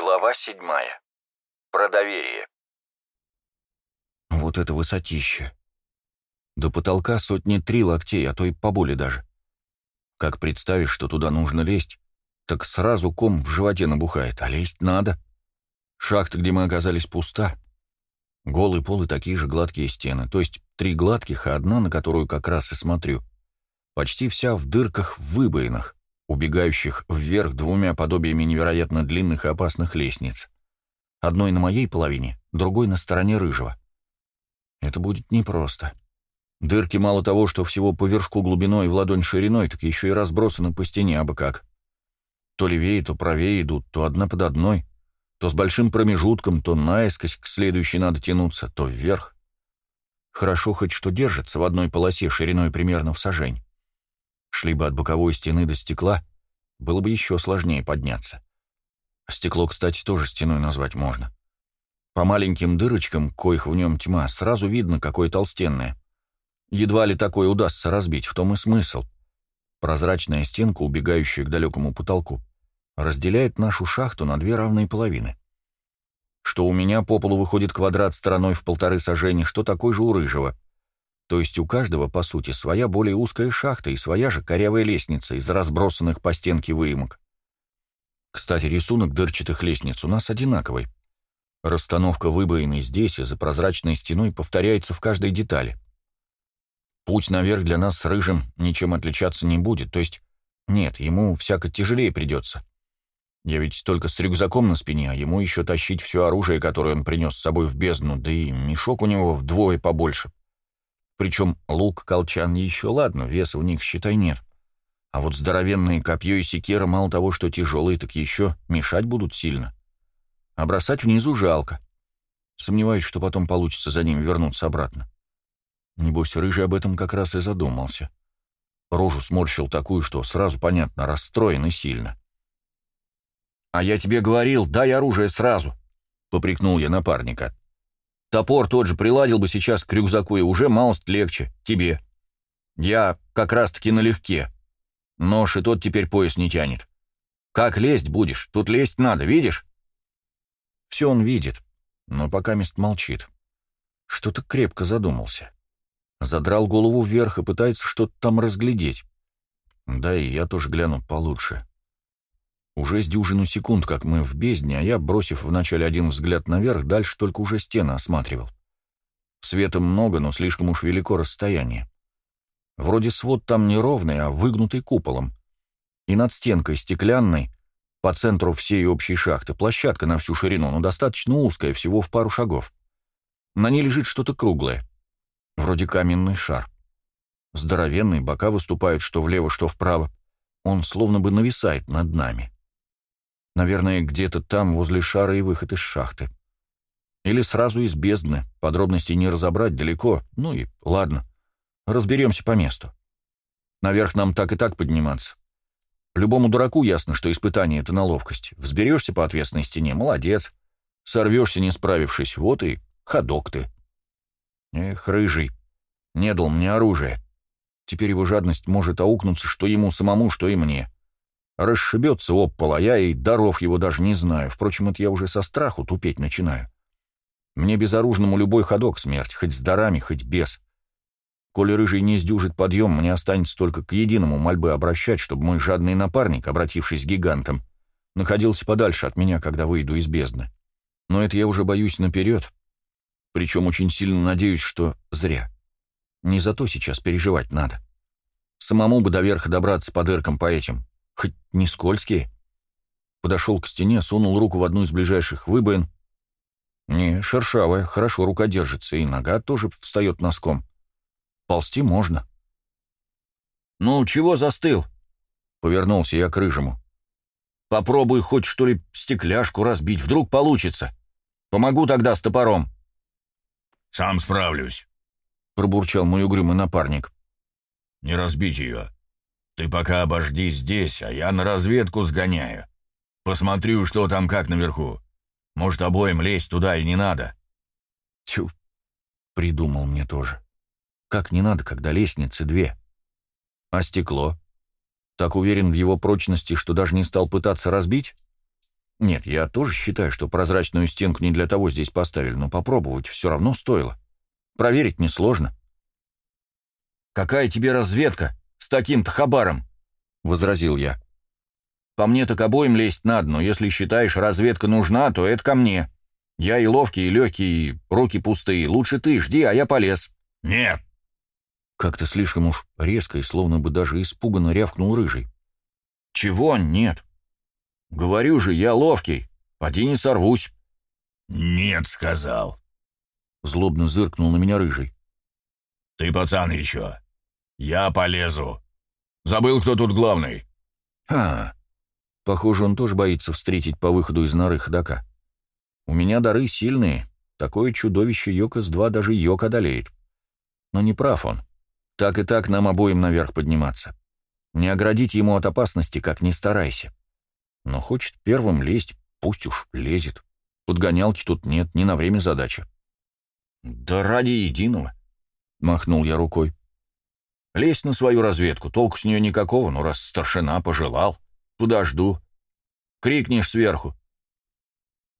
Глава седьмая. Про доверие. Вот это высотище. До потолка сотни три локтей, а то и поболее даже. Как представишь, что туда нужно лезть, так сразу ком в животе набухает, а лезть надо. Шахта, где мы оказались, пуста. Голый пол и такие же гладкие стены, то есть три гладких, а одна, на которую как раз и смотрю. Почти вся в дырках, в выбоинах убегающих вверх двумя подобиями невероятно длинных и опасных лестниц. Одной на моей половине, другой на стороне рыжего. Это будет непросто. Дырки мало того, что всего по вершку глубиной в ладонь шириной, так еще и разбросаны по стене абы как. То левее, то правее идут, то одна под одной, то с большим промежутком, то наискось к следующей надо тянуться, то вверх. Хорошо хоть что держится в одной полосе шириной примерно в сажень. Шли бы от боковой стены до стекла, было бы еще сложнее подняться. Стекло, кстати, тоже стеной назвать можно. По маленьким дырочкам, коих в нем тьма, сразу видно, какое толстенное. Едва ли такое удастся разбить, в том и смысл. Прозрачная стенка, убегающая к далекому потолку, разделяет нашу шахту на две равные половины. Что у меня по полу выходит квадрат стороной в полторы сажени, что такой же у рыжего — то есть у каждого, по сути, своя более узкая шахта и своя же корявая лестница из разбросанных по стенке выемок. Кстати, рисунок дырчатых лестниц у нас одинаковый. Расстановка выбоины здесь и за прозрачной стеной повторяется в каждой детали. Путь наверх для нас с Рыжим ничем отличаться не будет, то есть нет, ему всяко тяжелее придется. Я ведь только с рюкзаком на спине, а ему еще тащить все оружие, которое он принес с собой в бездну, да и мешок у него вдвое побольше. Причем лук, колчан еще ладно, веса у них, считай, нет. А вот здоровенные копье и секира мало того, что тяжелые, так еще мешать будут сильно. А бросать внизу жалко. Сомневаюсь, что потом получится за ним вернуться обратно. Небось, Рыжий об этом как раз и задумался. Рожу сморщил такую, что сразу понятно, расстроен и сильно. «А я тебе говорил, дай оружие сразу!» — попрекнул я напарника. Топор тот же приладил бы сейчас к рюкзаку, и уже малость легче. Тебе. Я как раз-таки налегке. Нож и тот теперь пояс не тянет. Как лезть будешь? Тут лезть надо, видишь? Все он видит, но пока мест молчит. Что-то крепко задумался. Задрал голову вверх и пытается что-то там разглядеть. Да и я тоже гляну получше. Уже с дюжину секунд, как мы в бездне, а я, бросив вначале один взгляд наверх, дальше только уже стены осматривал. Света много, но слишком уж велико расстояние. Вроде свод там не ровный, а выгнутый куполом. И над стенкой стеклянной, по центру всей общей шахты, площадка на всю ширину, но достаточно узкая, всего в пару шагов. На ней лежит что-то круглое. Вроде каменный шар. Здоровенный, бока выступают что влево, что вправо. Он словно бы нависает над нами. Наверное, где-то там, возле шара и выход из шахты. Или сразу из бездны, подробностей не разобрать далеко, ну и ладно. Разберемся по месту. Наверх нам так и так подниматься. Любому дураку ясно, что испытание — это на ловкость. Взберешься по ответственной стене — молодец. Сорвешься, не справившись, вот и ходок ты. Эх, рыжий, не дал мне оружие. Теперь его жадность может аукнуться что ему самому, что и мне. Расшибется об пол, а я и даров его даже не знаю. Впрочем, это я уже со страху тупеть начинаю. Мне безоружному любой ходок смерть, хоть с дарами, хоть без. Коли рыжий не сдюжит подъем, мне останется только к единому мольбы обращать, чтобы мой жадный напарник, обратившись гигантом, находился подальше от меня, когда выйду из бездны. Но это я уже боюсь наперед. Причем очень сильно надеюсь, что зря. Не за то сейчас переживать надо. Самому бы до верха добраться по дыркам по этим, Хоть не скользкие. Подошел к стене, сунул руку в одну из ближайших выбоин. Не, шершавая, хорошо рука держится, и нога тоже встает носком. Ползти можно. «Ну, чего застыл?» — повернулся я к рыжему. «Попробуй хоть что ли стекляшку разбить, вдруг получится. Помогу тогда с топором». «Сам справлюсь», — пробурчал мой угрюмый напарник. «Не разбить ее. Ты пока обожди здесь, а я на разведку сгоняю. Посмотрю, что там как наверху. Может, обоим лезть туда и не надо. Тю, придумал мне тоже. Как не надо, когда лестницы две. А стекло? Так уверен в его прочности, что даже не стал пытаться разбить? Нет, я тоже считаю, что прозрачную стенку не для того здесь поставили, но попробовать все равно стоило. Проверить несложно. «Какая тебе разведка таким-то хабаром?» — возразил я. «По мне так обоим лезть надо, но если считаешь, разведка нужна, то это ко мне. Я и ловкий, и легкий, и руки пустые. Лучше ты жди, а я полез». «Нет». Как-то слишком уж резко и словно бы даже испуганно рявкнул рыжий. «Чего нет? Говорю же, я ловкий. Поди не сорвусь». «Нет», — сказал. Злобно зыркнул на меня рыжий. «Ты пацан еще. Я полезу. Забыл, кто тут главный?» «А, похоже, он тоже боится встретить по выходу из норы ходока. У меня дары сильные. Такое чудовище Йока-с-2 даже Йок одолеет. Но не прав он. Так и так нам обоим наверх подниматься. Не оградить ему от опасности, как ни старайся. Но хочет первым лезть, пусть уж лезет. Подгонялки тут нет, не на время задача. «Да ради единого», — махнул я рукой. «Лезть на свою разведку, толку с нее никакого, но раз старшина пожелал, подожду. Крикнешь сверху».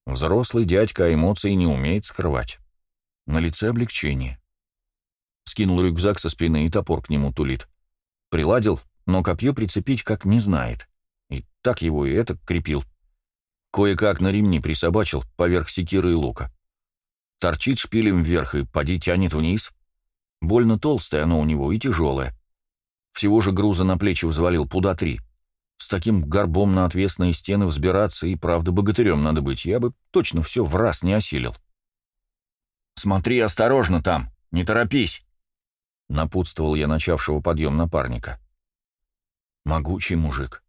Взрослый дядька эмоции не умеет скрывать. На лице облегчение. Скинул рюкзак со спины и топор к нему тулит. Приладил, но копье прицепить как не знает. И так его и это крепил. Кое-как на ремни присобачил поверх секиры и лука. Торчит шпилем вверх и поди тянет вниз. Больно толстое оно у него и тяжелое. Всего же груза на плечи взвалил пуда три. С таким горбом на отвесные стены взбираться и, правда, богатырем надо быть. Я бы точно все в раз не осилил. «Смотри осторожно там, не торопись!» Напутствовал я начавшего подъем напарника. Могучий мужик.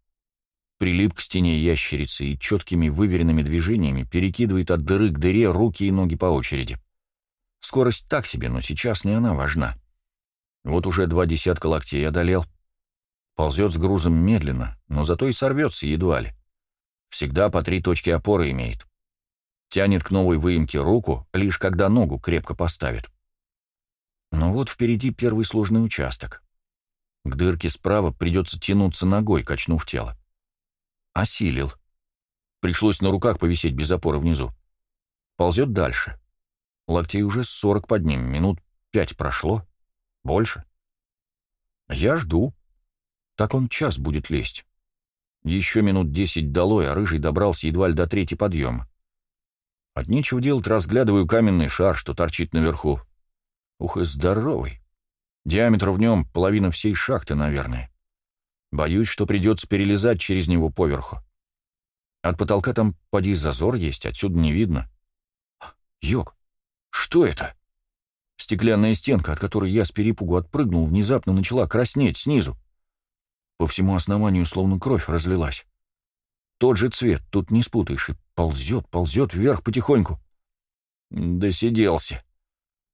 Прилип к стене ящерицы и четкими выверенными движениями перекидывает от дыры к дыре руки и ноги по очереди. Скорость так себе, но сейчас не она важна. Вот уже два десятка локтей одолел. Ползет с грузом медленно, но зато и сорвется едва ли. Всегда по три точки опоры имеет. Тянет к новой выемке руку, лишь когда ногу крепко поставит. Но вот впереди первый сложный участок. К дырке справа придется тянуться ногой, качнув тело. Осилил. Пришлось на руках повисеть без опоры внизу. Ползет дальше. Локтей уже сорок под ним, минут пять прошло. Больше. Я жду. Так он час будет лезть. Еще минут десять долой, а рыжий добрался едва ли до третьей подъема. От нечего делать разглядываю каменный шар, что торчит наверху. Ух и здоровый. Диаметр в нем половина всей шахты, наверное. Боюсь, что придется перелезать через него поверху. От потолка там, поди, зазор есть, отсюда не видно. Йог, что это? Стеклянная стенка, от которой я с перепугу отпрыгнул, внезапно начала краснеть снизу. По всему основанию словно кровь разлилась. Тот же цвет, тут не спутаешь, и ползет, ползет вверх потихоньку. Досиделся.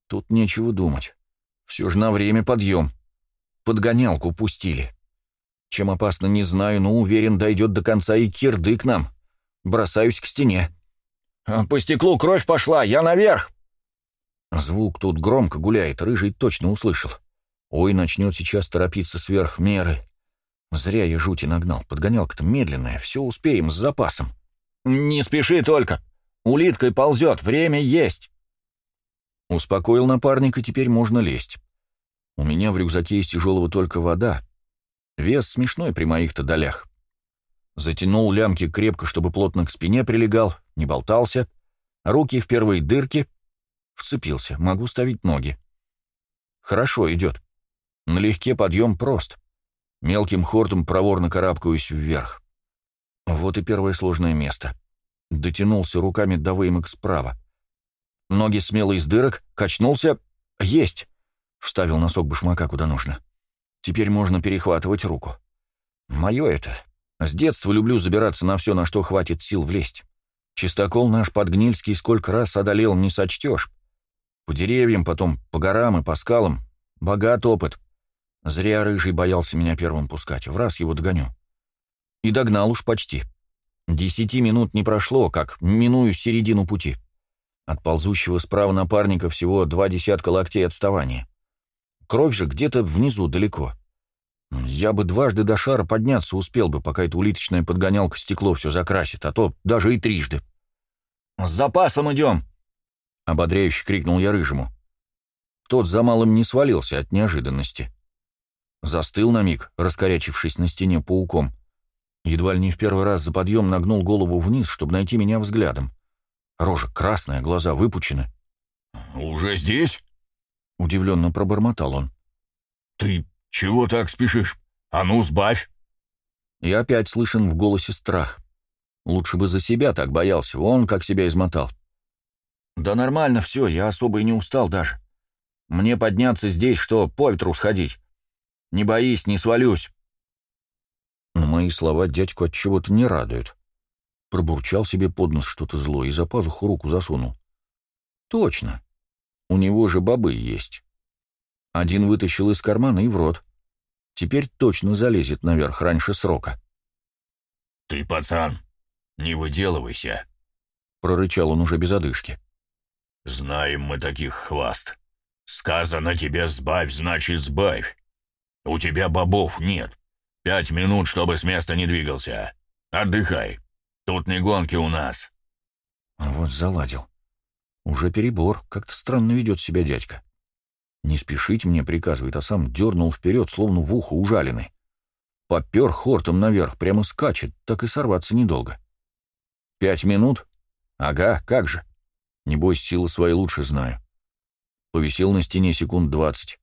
Тут нечего думать. Все же на время подъем. Подгонялку пустили. Чем опасно, не знаю, но уверен, дойдет до конца и кирды к нам. Бросаюсь к стене. «А «По стеклу кровь пошла, я наверх!» Звук тут громко гуляет, рыжий точно услышал. Ой, начнет сейчас торопиться сверх меры. Зря я жути нагнал, подгонялка-то медленная, все успеем с запасом. «Не спеши только! Улиткой ползет, время есть!» Успокоил напарника, теперь можно лезть. У меня в рюкзаке из тяжелого только вода, Вес смешной при моих-то долях. Затянул лямки крепко, чтобы плотно к спине прилегал, не болтался. Руки в первые дырки. Вцепился, могу ставить ноги. Хорошо идет. Налегке подъем прост. Мелким хортом проворно карабкаюсь вверх. Вот и первое сложное место. Дотянулся руками до выемок справа. Ноги смело из дырок, качнулся. Есть! Вставил носок башмака куда нужно. Теперь можно перехватывать руку. Мое это. С детства люблю забираться на все, на что хватит сил влезть. Чистокол наш подгнильский сколько раз одолел, не сочтешь. По деревьям, потом по горам и по скалам. Богат опыт. Зря рыжий боялся меня первым пускать. В раз его догоню. И догнал уж почти. Десяти минут не прошло, как миную середину пути. От ползущего справа напарника всего два десятка локтей отставания. Кровь же где-то внизу далеко. Я бы дважды до шара подняться успел бы, пока эта улиточная подгонялка стекло все закрасит, а то даже и трижды. «С запасом идем!» — ободряюще крикнул я рыжему. Тот за малым не свалился от неожиданности. Застыл на миг, раскорячившись на стене пауком. Едва ли не в первый раз за подъем нагнул голову вниз, чтобы найти меня взглядом. Рожа красная, глаза выпучены. «Уже здесь?» — удивленно пробормотал он. «Ты чего так спешишь? А ну, сбавь!» И опять слышен в голосе страх. Лучше бы за себя так боялся, он как себя измотал. «Да нормально все, я особо и не устал даже. Мне подняться здесь, что по ветру сходить. Не боись, не свалюсь». Но мои слова дядьку от чего-то не радуют. Пробурчал себе под нос что-то злое и за пазуху руку засунул. «Точно. У него же бобы есть». Один вытащил из кармана и в рот. Теперь точно залезет наверх раньше срока. «Ты, пацан, не выделывайся», — прорычал он уже без одышки. «Знаем мы таких хваст. Сказано тебе сбавь, значит сбавь. У тебя бобов нет. Пять минут, чтобы с места не двигался. Отдыхай. Тут не гонки у нас». Вот заладил. Уже перебор, как-то странно ведет себя дядька. Не спешить мне приказывает, а сам дернул вперед, словно в ухо ужаленный. Попер хортом наверх, прямо скачет, так и сорваться недолго. Пять минут? Ага, как же. Небось, силы свои лучше знаю. Повисел на стене секунд двадцать.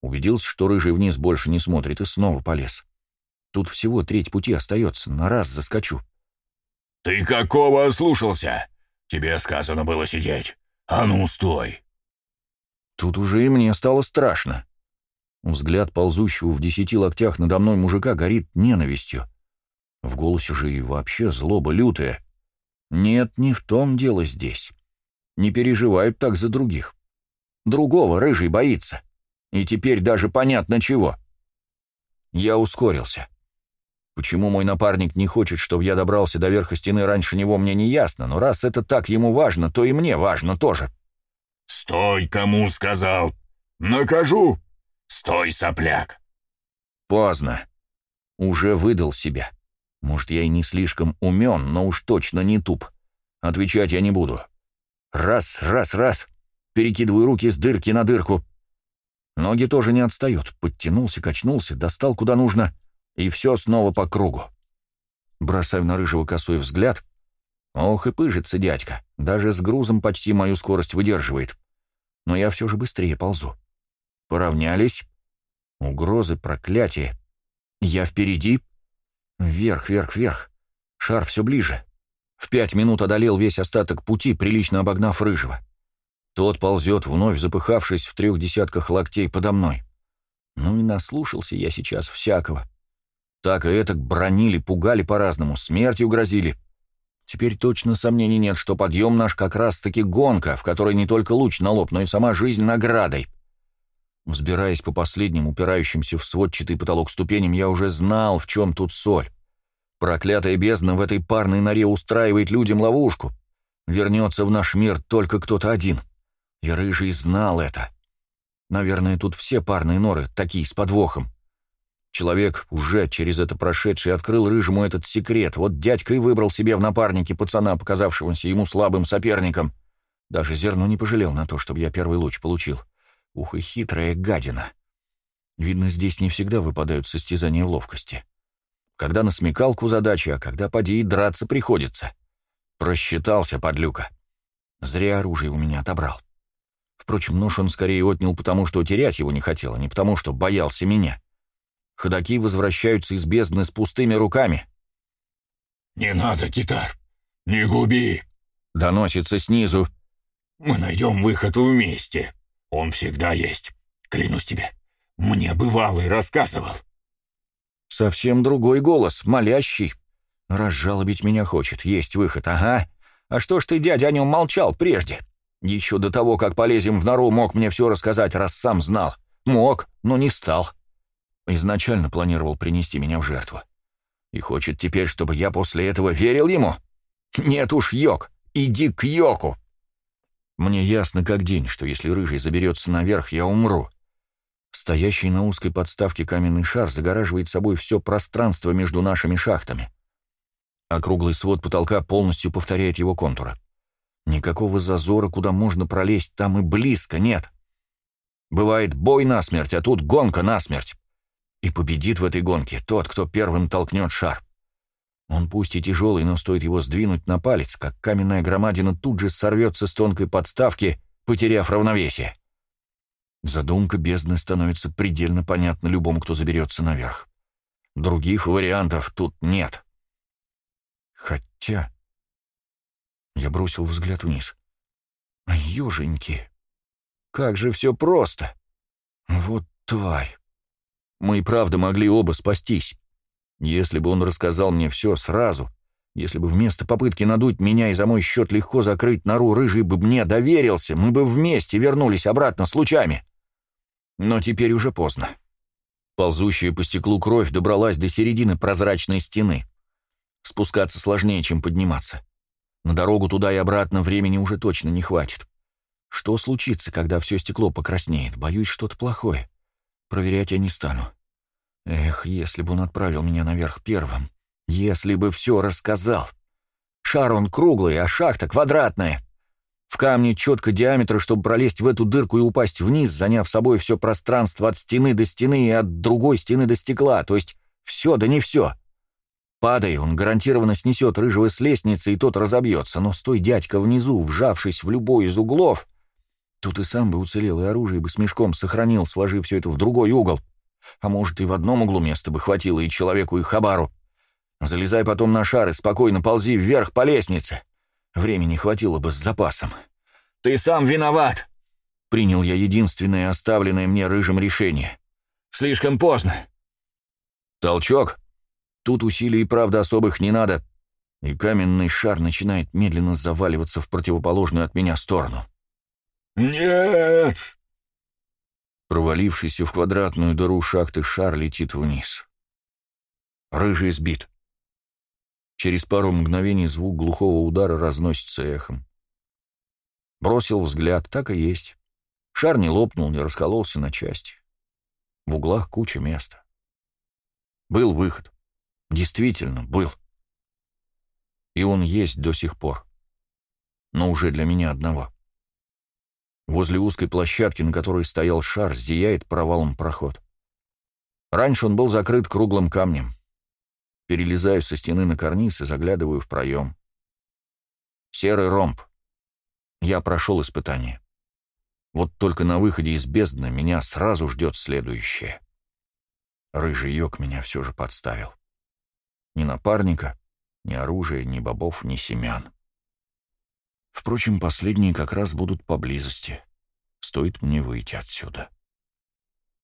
Убедился, что рыжий вниз больше не смотрит, и снова полез. Тут всего треть пути остается, на раз заскочу. «Ты какого ослушался? Тебе сказано было сидеть. А ну, стой!» Тут уже и мне стало страшно. Взгляд ползущего в десяти локтях надо мной мужика горит ненавистью. В голосе же и вообще злоба лютая. Нет, не в том дело здесь. Не переживают так за других. Другого рыжий боится. И теперь даже понятно чего. Я ускорился. Почему мой напарник не хочет, чтобы я добрался до верха стены раньше него, мне не ясно, но раз это так ему важно, то и мне важно тоже. «Стой, кому сказал! Накажу! Стой, сопляк!» Поздно. Уже выдал себя. Может, я и не слишком умен, но уж точно не туп. Отвечать я не буду. Раз, раз, раз. Перекидываю руки с дырки на дырку. Ноги тоже не отстают. Подтянулся, качнулся, достал куда нужно, и все снова по кругу. Бросаю на рыжего косой взгляд — Ох и пыжится дядька, даже с грузом почти мою скорость выдерживает. Но я все же быстрее ползу. Поравнялись. Угрозы, проклятие. Я впереди. Вверх, вверх, вверх. Шар все ближе. В пять минут одолел весь остаток пути, прилично обогнав рыжего. Тот ползет, вновь запыхавшись в трех десятках локтей подо мной. Ну и наслушался я сейчас всякого. Так и этак бронили, пугали по-разному, смертью грозили. Теперь точно сомнений нет, что подъем наш как раз-таки гонка, в которой не только луч на лоб, но и сама жизнь наградой. Взбираясь по последним, упирающимся в сводчатый потолок ступеням, я уже знал, в чем тут соль. Проклятая бездна в этой парной норе устраивает людям ловушку. Вернется в наш мир только кто-то один. И Рыжий знал это. Наверное, тут все парные норы такие, с подвохом. Человек, уже через это прошедший, открыл Рыжему этот секрет. Вот дядька и выбрал себе в напарнике пацана, показавшегося ему слабым соперником. Даже зерно не пожалел на то, чтобы я первый луч получил. Ух и хитрая гадина. Видно, здесь не всегда выпадают состязания в ловкости. Когда на смекалку задача, а когда поди и драться приходится. Просчитался, подлюка. Зря оружие у меня отобрал. Впрочем, нож он скорее отнял потому, что терять его не хотел, а не потому, что боялся меня. Ходаки возвращаются из бездны с пустыми руками. «Не надо, китар! Не губи!» — доносится снизу. «Мы найдем выход вместе. Он всегда есть. Клянусь тебе. Мне бывалый рассказывал». Совсем другой голос, молящий. Разжалобить меня хочет, есть выход, ага. А что ж ты, дядя, о нем молчал прежде? Еще до того, как полезем в нору, мог мне все рассказать, раз сам знал. Мог, но не стал. Изначально планировал принести меня в жертву. И хочет теперь, чтобы я после этого верил ему? Нет уж, Йок, иди к Йоку. Мне ясно как день, что если Рыжий заберется наверх, я умру. Стоящий на узкой подставке каменный шар загораживает собой все пространство между нашими шахтами. Округлый свод потолка полностью повторяет его контура. Никакого зазора, куда можно пролезть, там и близко нет. Бывает бой насмерть, а тут гонка насмерть. И победит в этой гонке тот, кто первым толкнет шар. Он пусть и тяжелый, но стоит его сдвинуть на палец, как каменная громадина тут же сорвется с тонкой подставки, потеряв равновесие. Задумка бездны становится предельно понятна любому, кто заберется наверх. Других вариантов тут нет. Хотя... Я бросил взгляд вниз. Ёженьки, как же все просто! Вот тварь! Мы и правда могли оба спастись. Если бы он рассказал мне все сразу, если бы вместо попытки надуть меня и за мой счет легко закрыть нору рыжий бы мне доверился, мы бы вместе вернулись обратно с лучами. Но теперь уже поздно. Ползущая по стеклу кровь добралась до середины прозрачной стены. Спускаться сложнее, чем подниматься. На дорогу туда и обратно времени уже точно не хватит. Что случится, когда все стекло покраснеет? Боюсь, что-то плохое. Проверять я не стану. Эх, если бы он отправил меня наверх первым. Если бы все рассказал. Шар он круглый, а шахта квадратная. В камне четко диаметр, чтобы пролезть в эту дырку и упасть вниз, заняв собой все пространство от стены до стены и от другой стены до стекла, то есть все да не все. Падай, он гарантированно снесет рыжего с лестницы, и тот разобьется, но стой дядька внизу, вжавшись в любой из углов, тут и сам бы уцелел, и оружие бы с мешком сохранил, сложив все это в другой угол. А может, и в одном углу места бы хватило и человеку, и хабару. Залезай потом на шар и спокойно ползи вверх по лестнице. Времени хватило бы с запасом. «Ты сам виноват!» Принял я единственное оставленное мне рыжим решение. «Слишком поздно!» Толчок. Тут усилий и правда особых не надо. И каменный шар начинает медленно заваливаться в противоположную от меня сторону. «Нет!» Провалившийся в квадратную дыру шахты шар летит вниз. Рыжий сбит. Через пару мгновений звук глухого удара разносится эхом. Бросил взгляд, так и есть. Шар не лопнул, не раскололся на части. В углах куча места. Был выход. Действительно, был. И он есть до сих пор. Но уже для меня одного. Возле узкой площадки, на которой стоял шар, зияет провалом проход. Раньше он был закрыт круглым камнем. Перелезаю со стены на карниз и заглядываю в проем. Серый ромб. Я прошел испытание. Вот только на выходе из бездны меня сразу ждет следующее. Рыжий йог меня все же подставил. Ни напарника, ни оружия, ни бобов, ни семян. Впрочем, последние как раз будут поблизости. Стоит мне выйти отсюда.